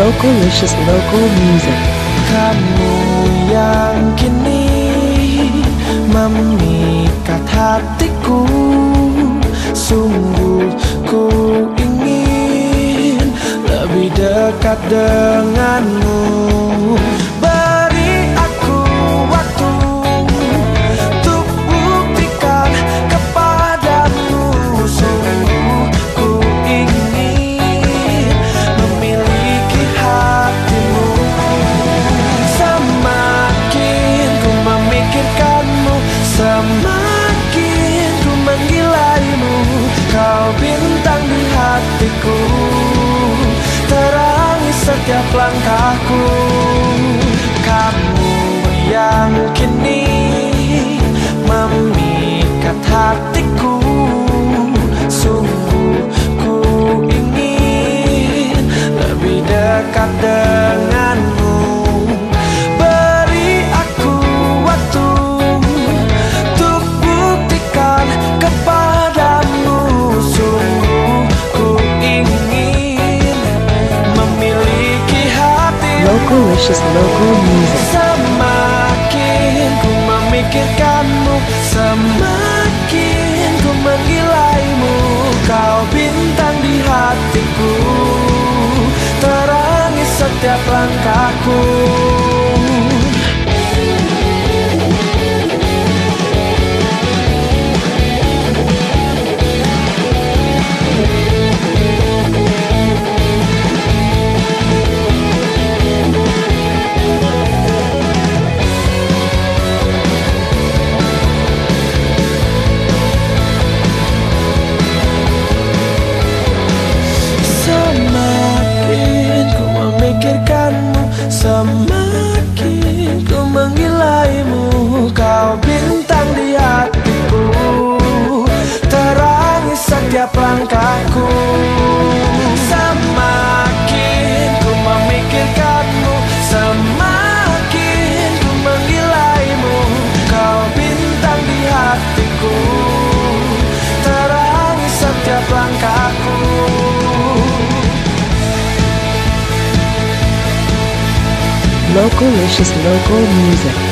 Localicious local music. Kamu yang kini memikat hatiku Sungguh ku ingin lebih dekat denganmu hatiku. Sungguh ku ingin Lebih dekat denganmu. Beri aku waktu Untuk buktikan kepadamu. Sungguh ku ingin Memiliki hati Localicious local music. Semakin ku memikirkanmu Semakin hatiku Terangi setiap langkahku local music.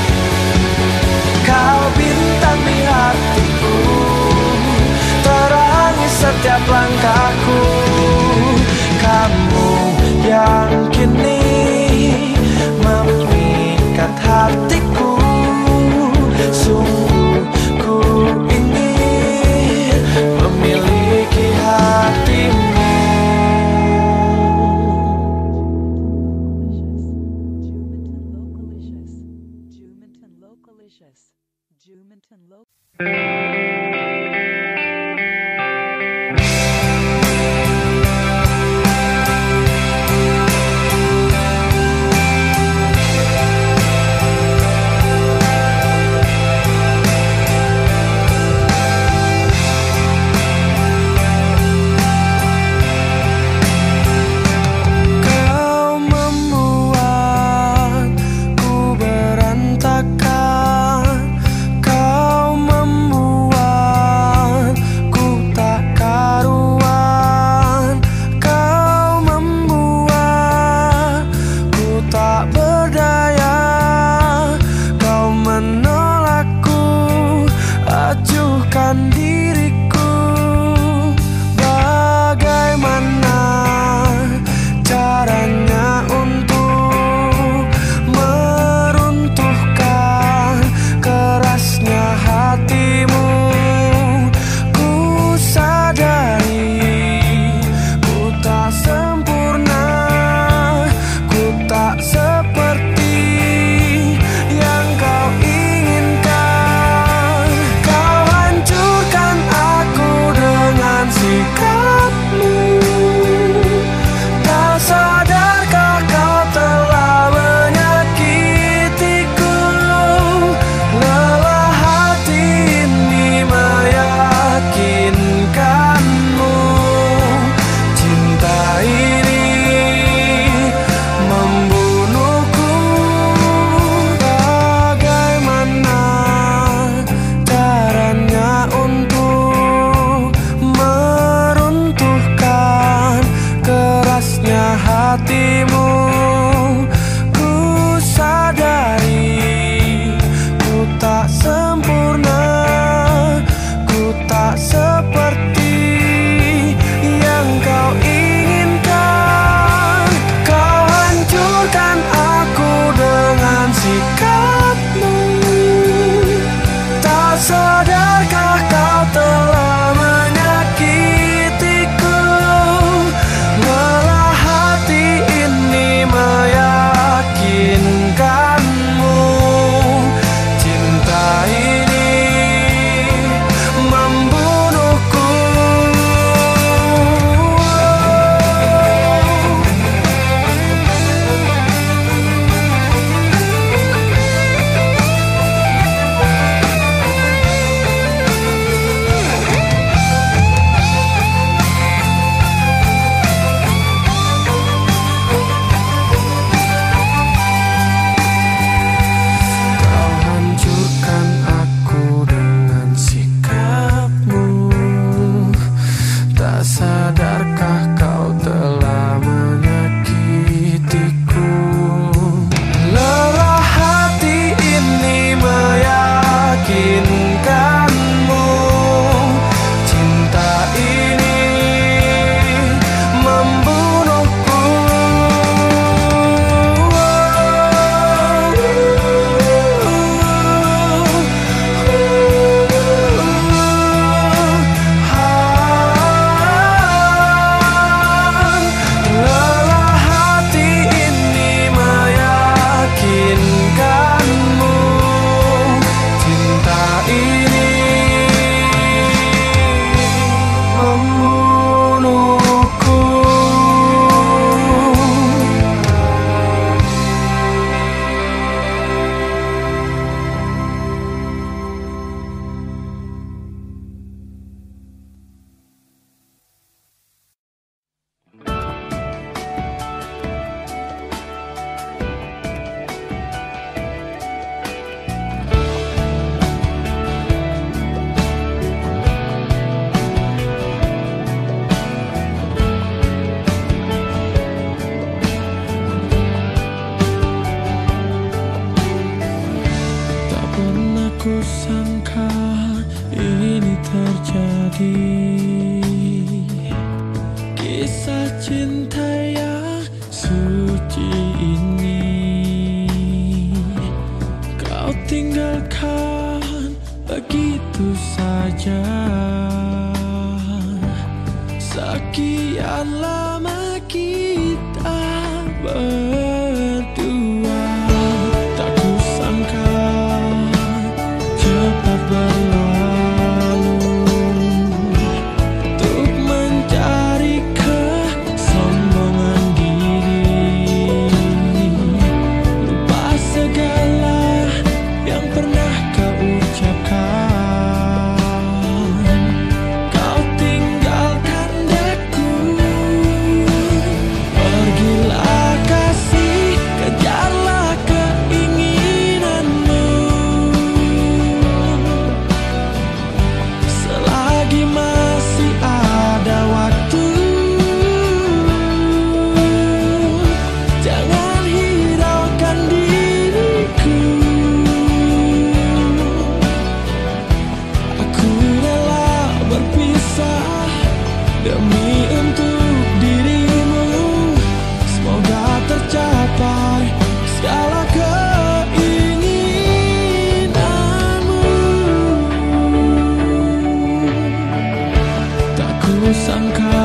Tak kusangka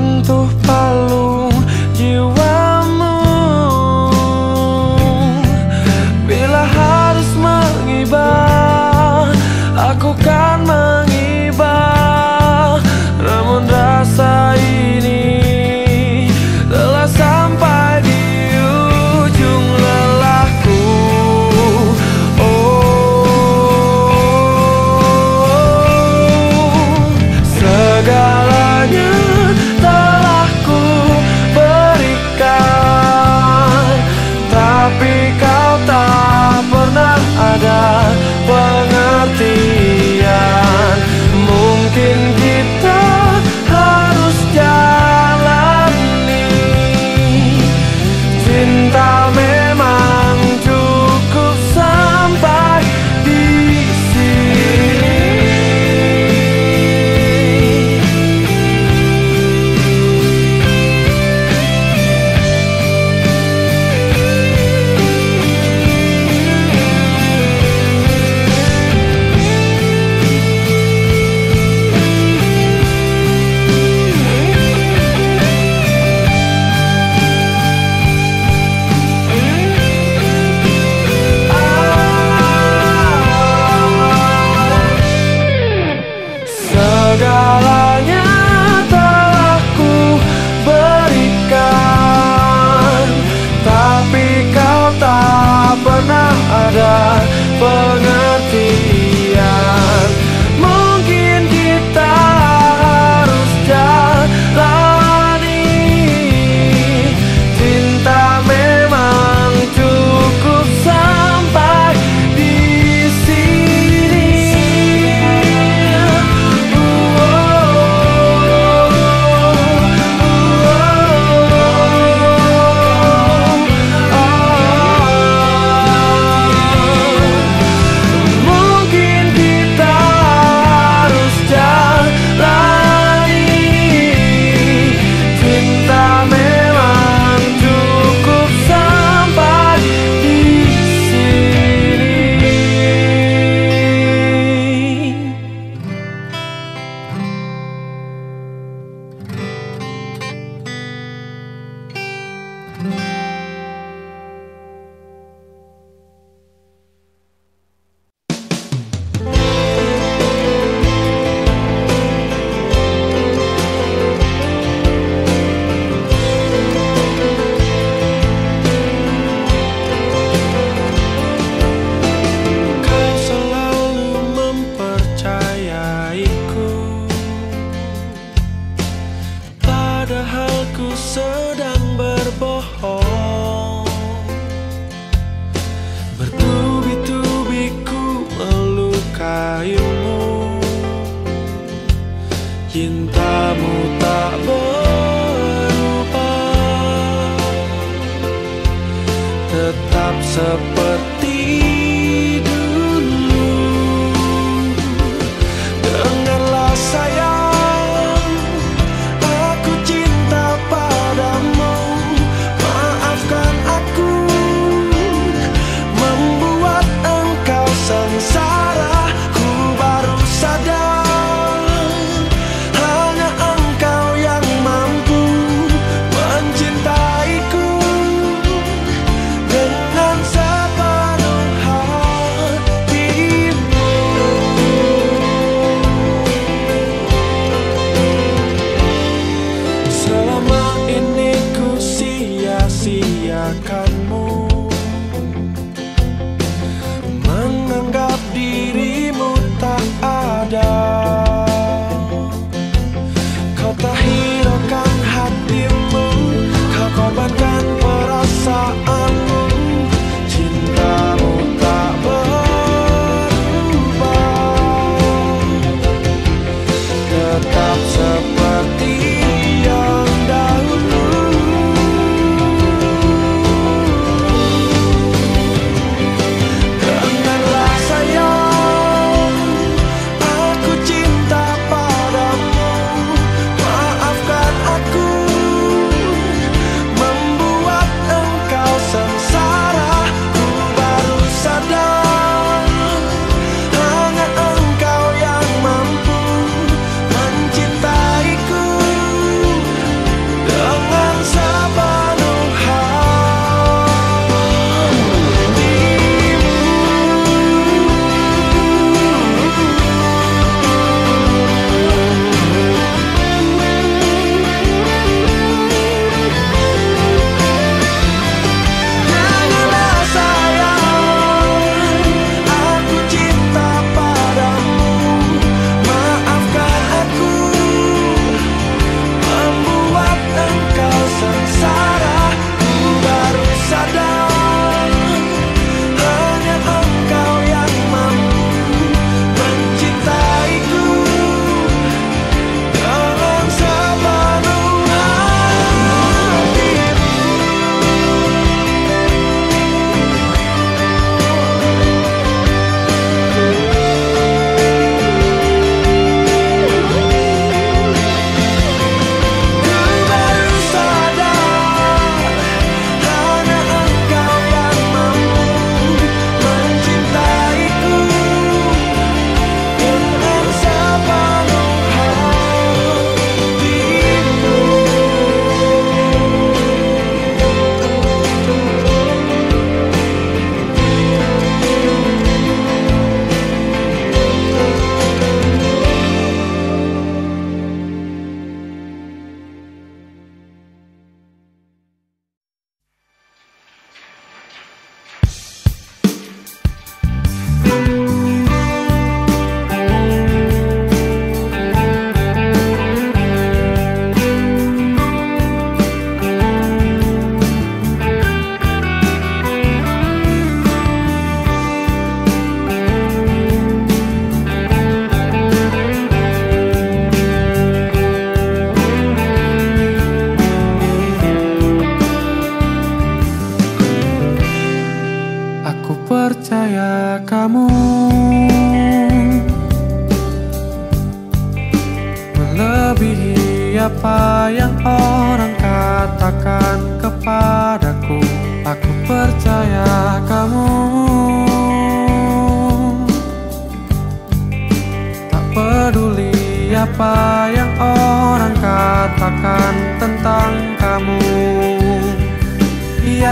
menyentuh palung jiwa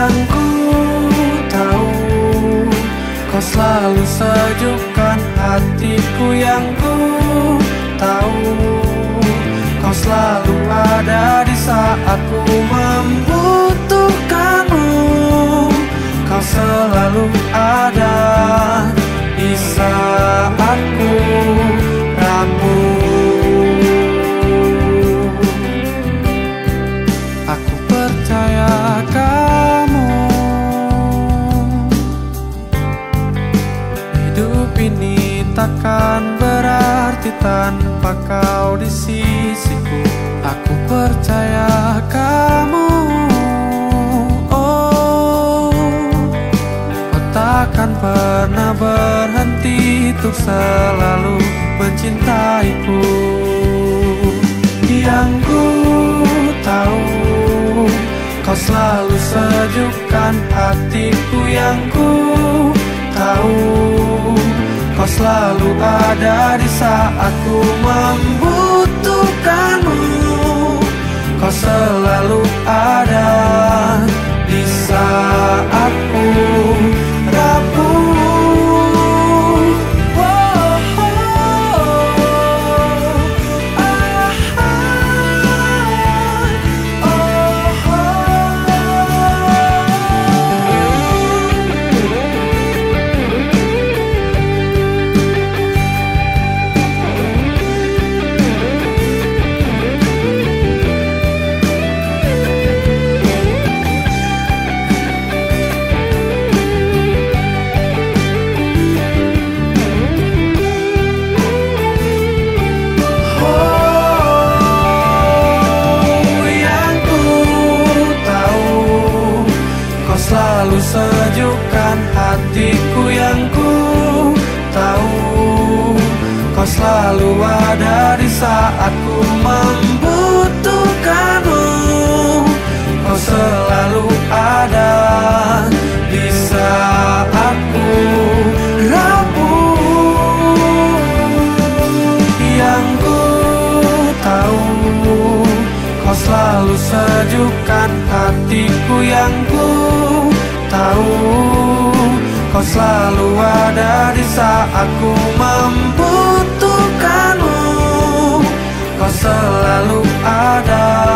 Ku tahu Kau selalu sejukkan hatiku yang ku tahu. Kau selalu ada di saat ku membutuhkanmu. Kau selalu ada di saatku rapuh takkan berarti tanpa kau di sisiku. Aku percaya kamu. Oh Kau takkan pernah berhenti untuk selalu mencintaiku. Yang ku tahu Kau selalu sejukkan hatiku. Yang ku tahu selalu ada di saat ku membutuhkanmu. Kau selalu ada di saatku Kau selalu ada di saat ku membutuhkanmu. Kau selalu ada.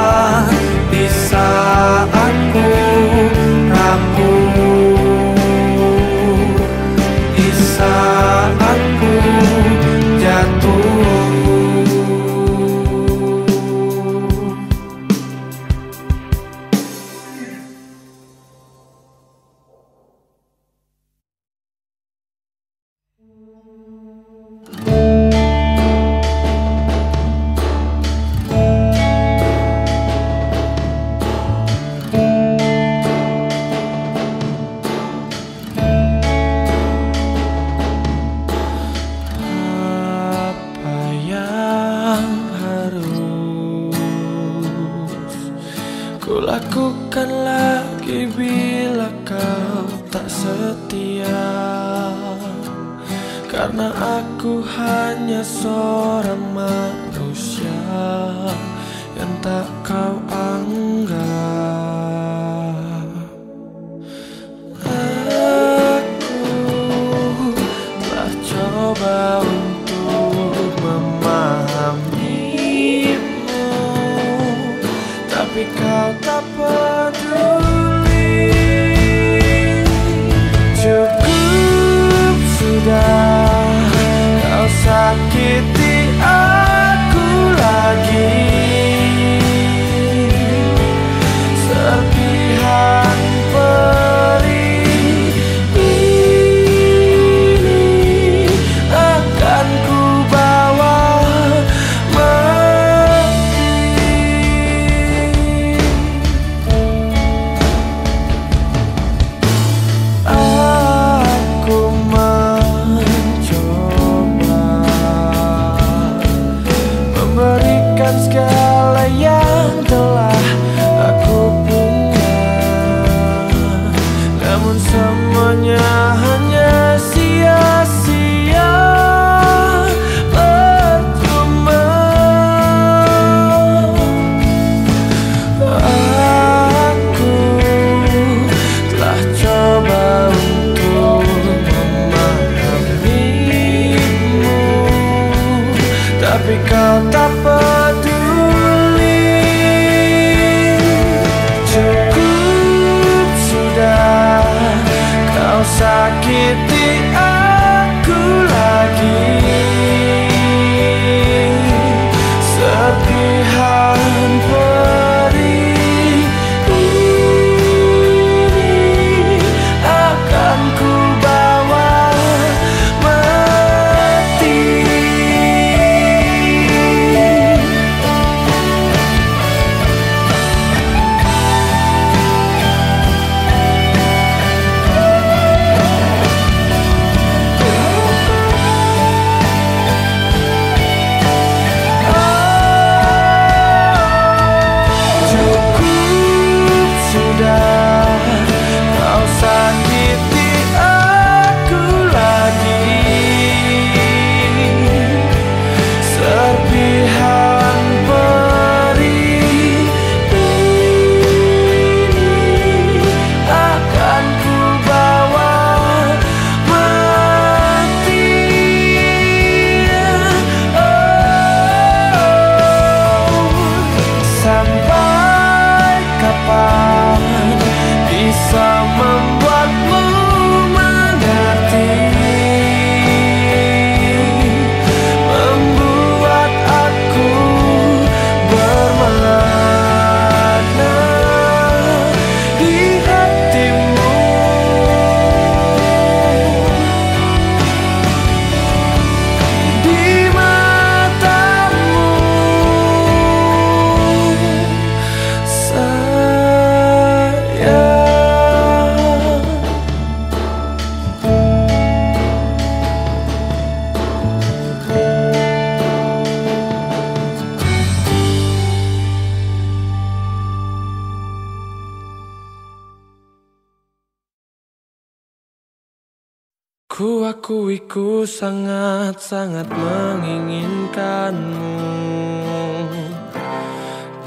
sangat menginginkanmu.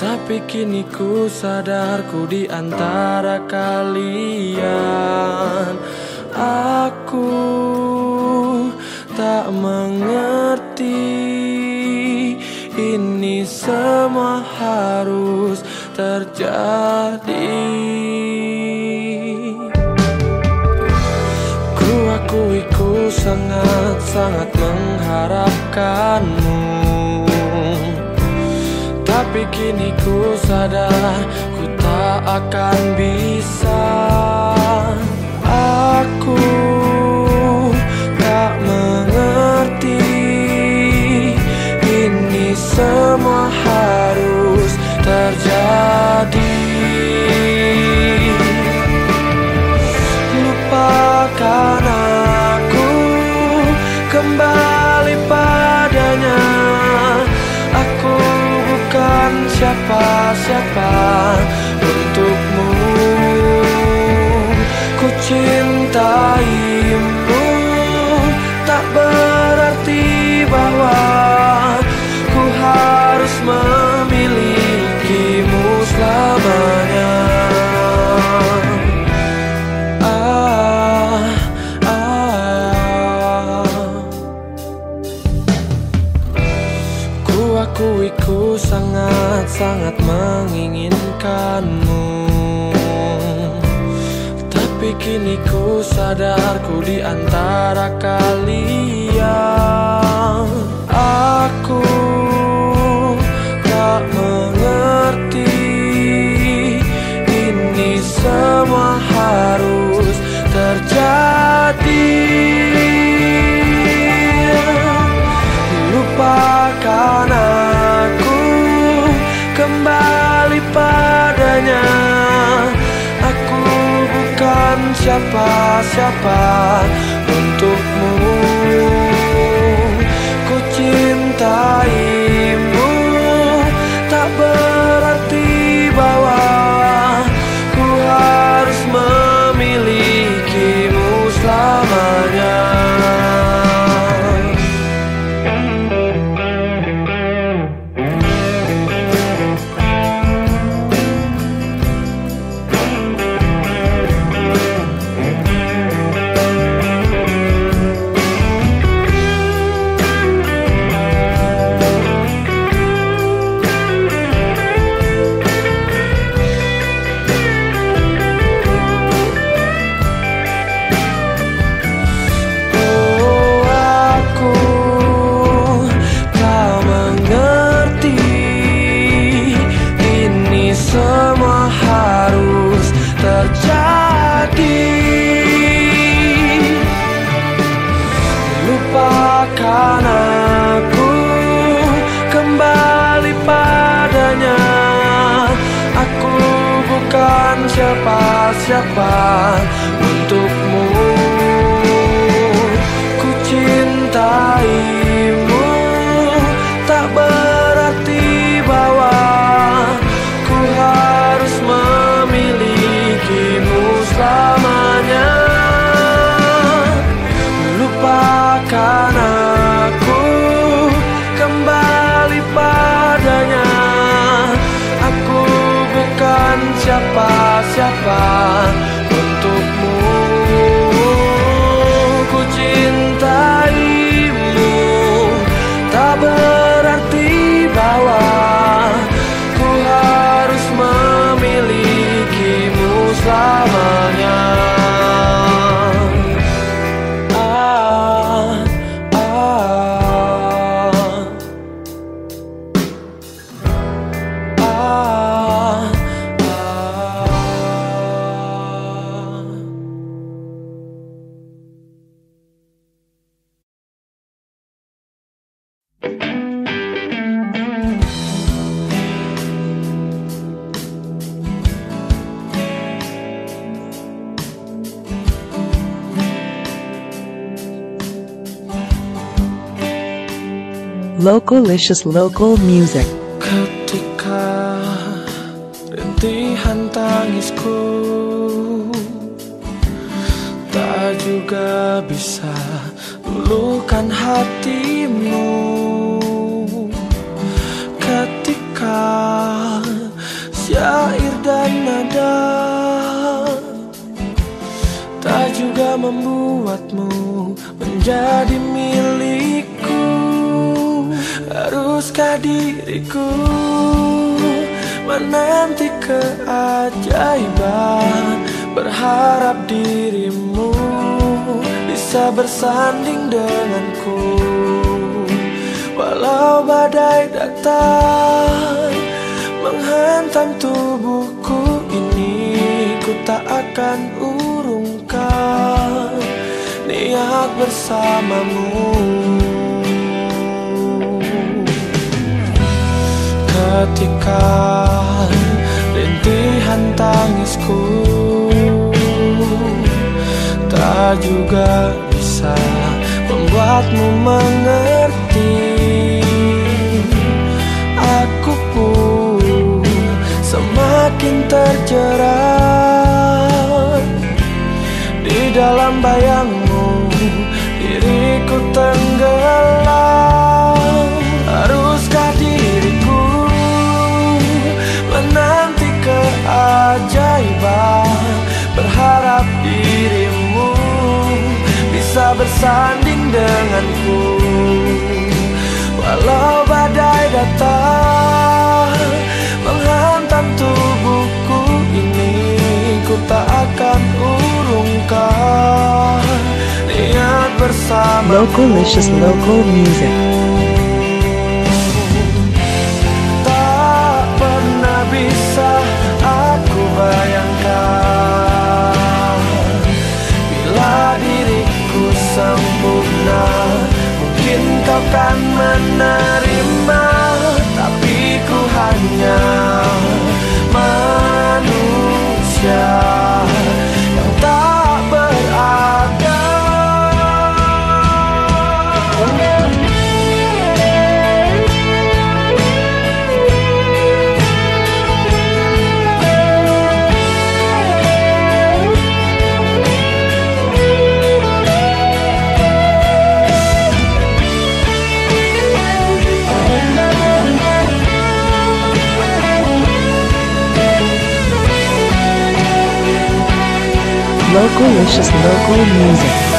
Tapi kini ku sadarku di antara kalian. Aku tak mengerti Ini semua harus terjadi. Ku ku sangat-sangat mengerti mengharapkanmu. Tapi kini ku sadar ku tak akan bisa. sangat menginginkanmu. Tapi kini ku sadar ku di antara bukan siapa-siapa untukmu. Ku cintai Local-licious local music. Ketika rintihan tangisku Tak juga bisa luluhkan hatimu. Ketika syair dan nada Tak juga membuatmu menjadi milik haruskah diriku menanti keajaiban? Berharap dirimu bisa bersanding denganku. Walau badai datang menghantam tubuhku ini ku tak akan urungkan niat bersamamu ketika rintihan tangisku. Tak juga bisa membuatmu mengerti. Aku pun semakin terjerat di dalam bayangmu bersanding denganku. Walau badai datang menghantam tubuhku ini ku tak akan urungkan. Niat bersama local music. Mungkin kau kan menerima Localicious local music.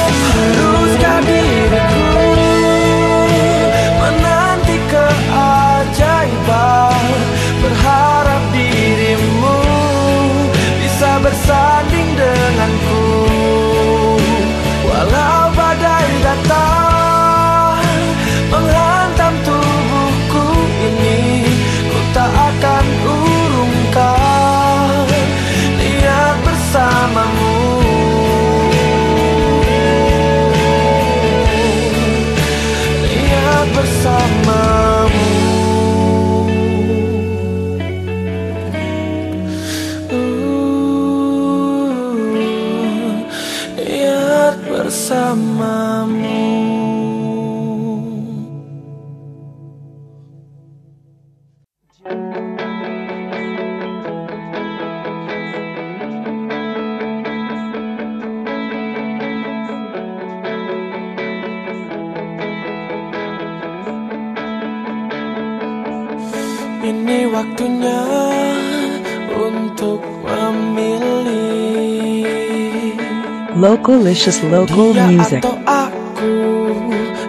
Localicious local Dia music. atau aku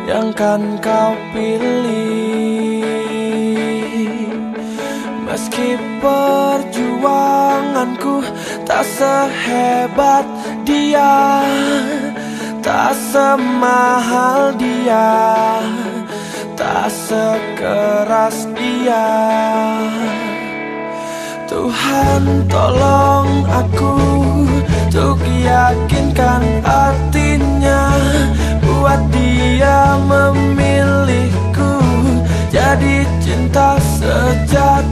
yang kan kau pilih? Meski perjuanganku tak sehebat dia Tak semahal dia Tak sekeras dia. Tuhan tolong aku Untuk yakinkan hatinya Buat dia memilihku. Jadi cinta sejatinya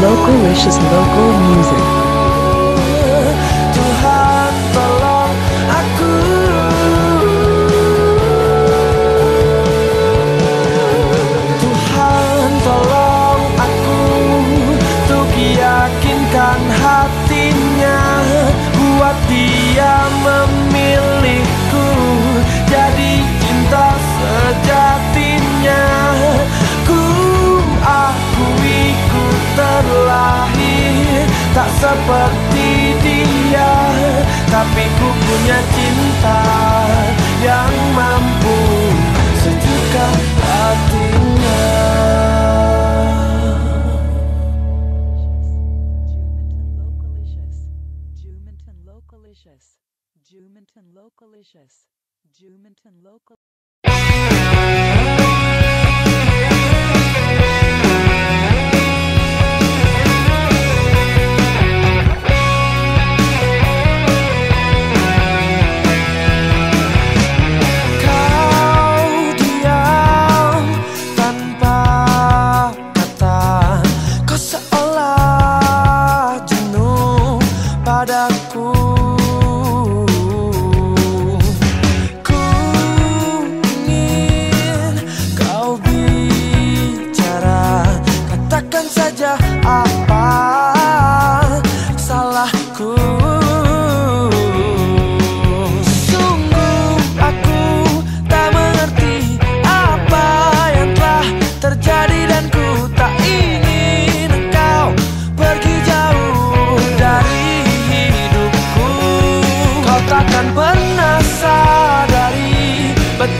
Localicious local music. seperti dia Tapi ku punya cinta yang mampu sejukkan hatinya. Juminton Localicious, Juminton Localicious, Juminton Local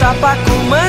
Chapecó,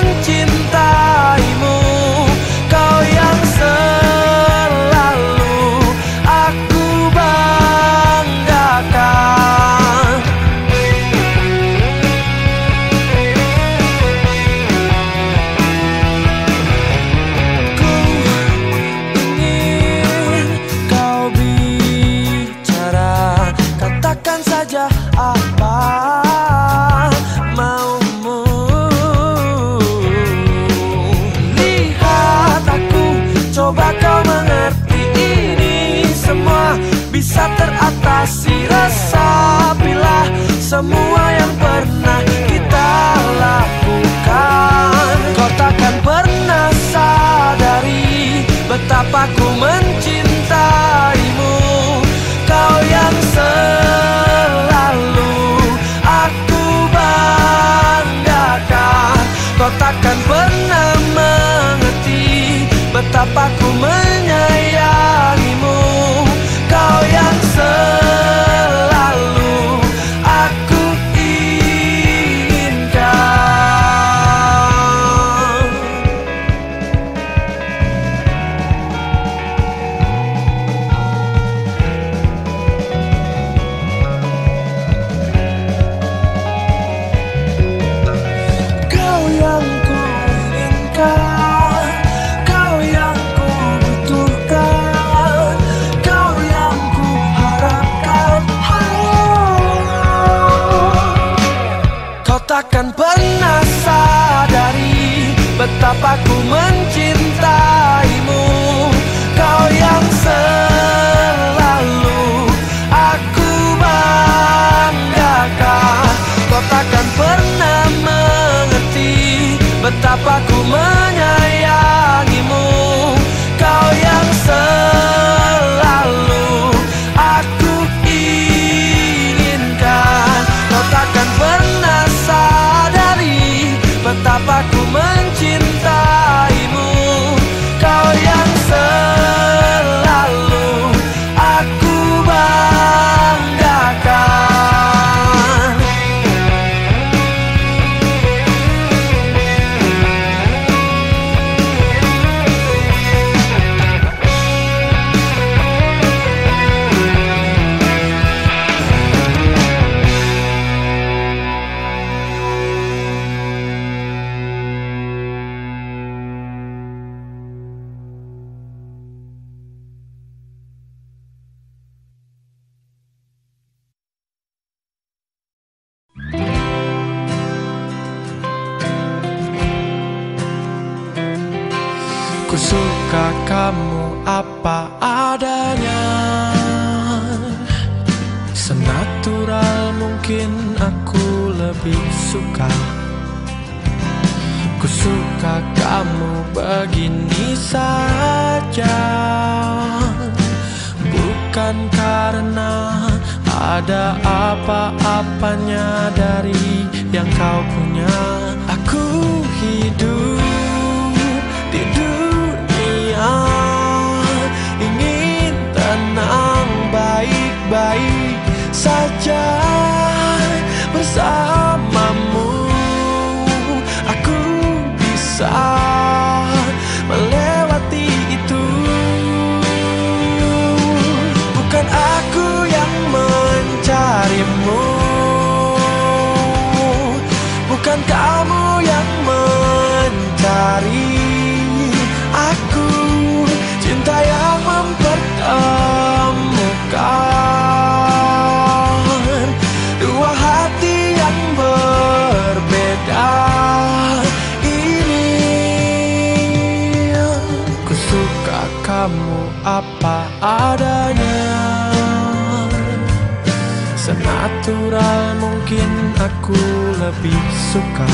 aku lebih suka.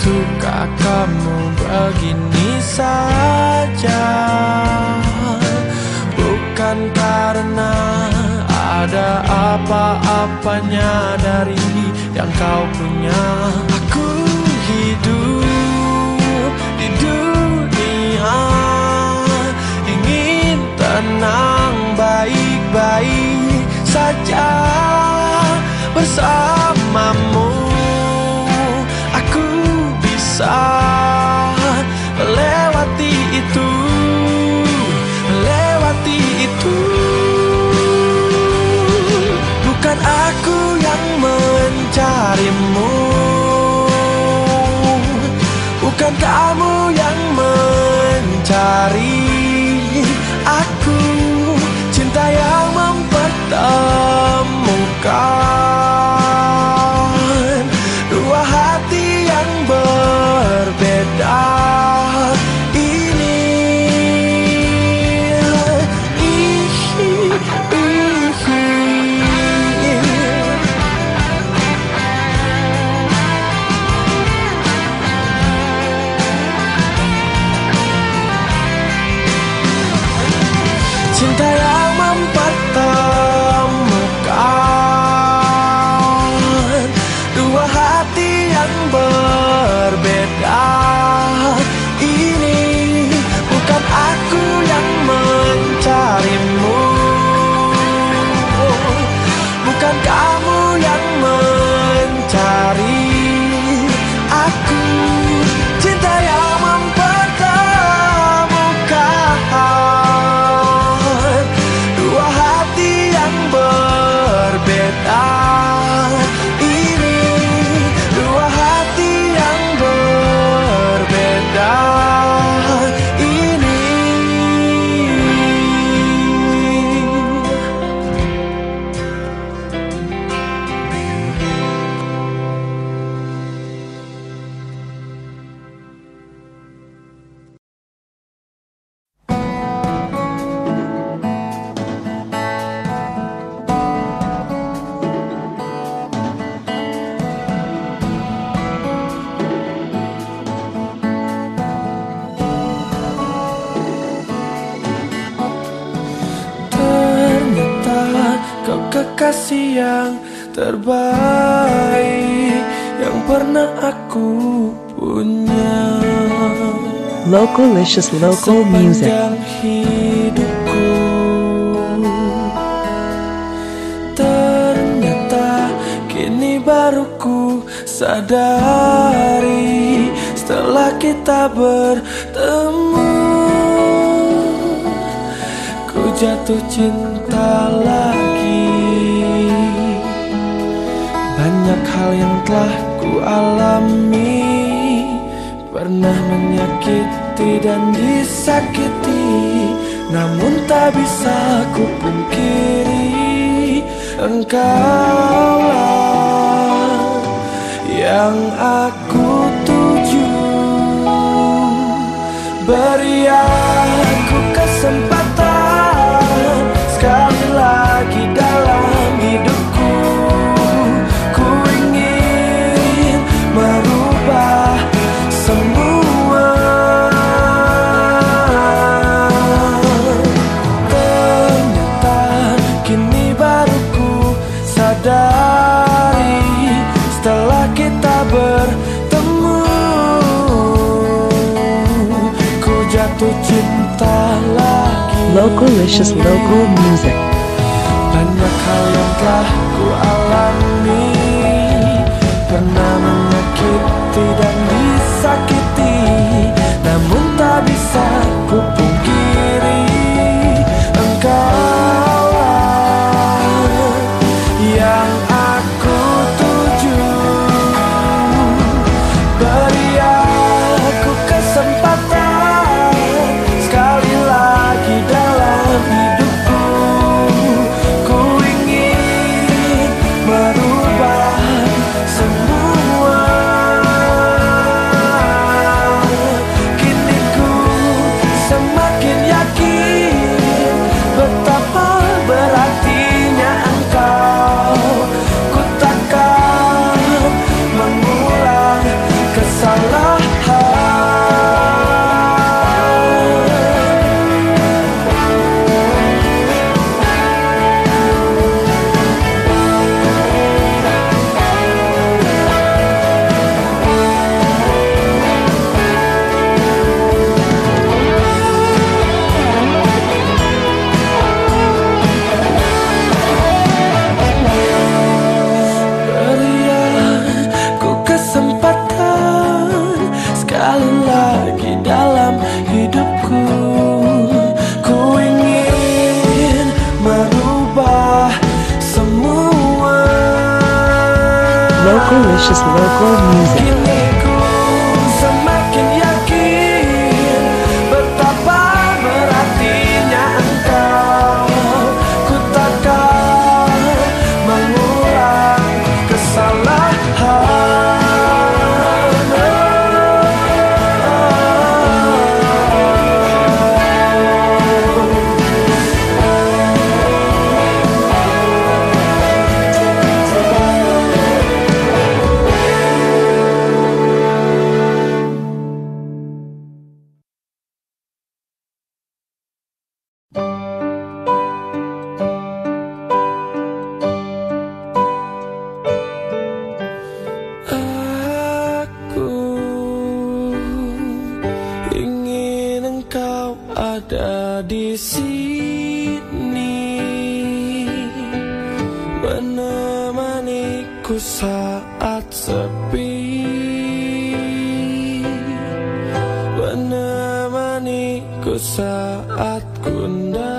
Suka kamu begini saja. Bukan karena ada apa-apanya dari yang kau punya. Aku hidup di dunia. Ingin tenang baik-baik saja bersamamu. Aku bisa melewati itu Melewati itu. Bukan aku yang mencarimu. Bukan kamu yang mencari dua hati yang berbeda. delicious local music. sadari setelah kita bertemu. Ku jatuh cinta lagi. Banyak hal yang telah ku alami. Pernah menyakiti hati dan disakiti Namun tak bisa ku pungkiri Engkaulah yang aku tuju. Beri aku kesempatan Localicious local music. menemaniku saat kunda.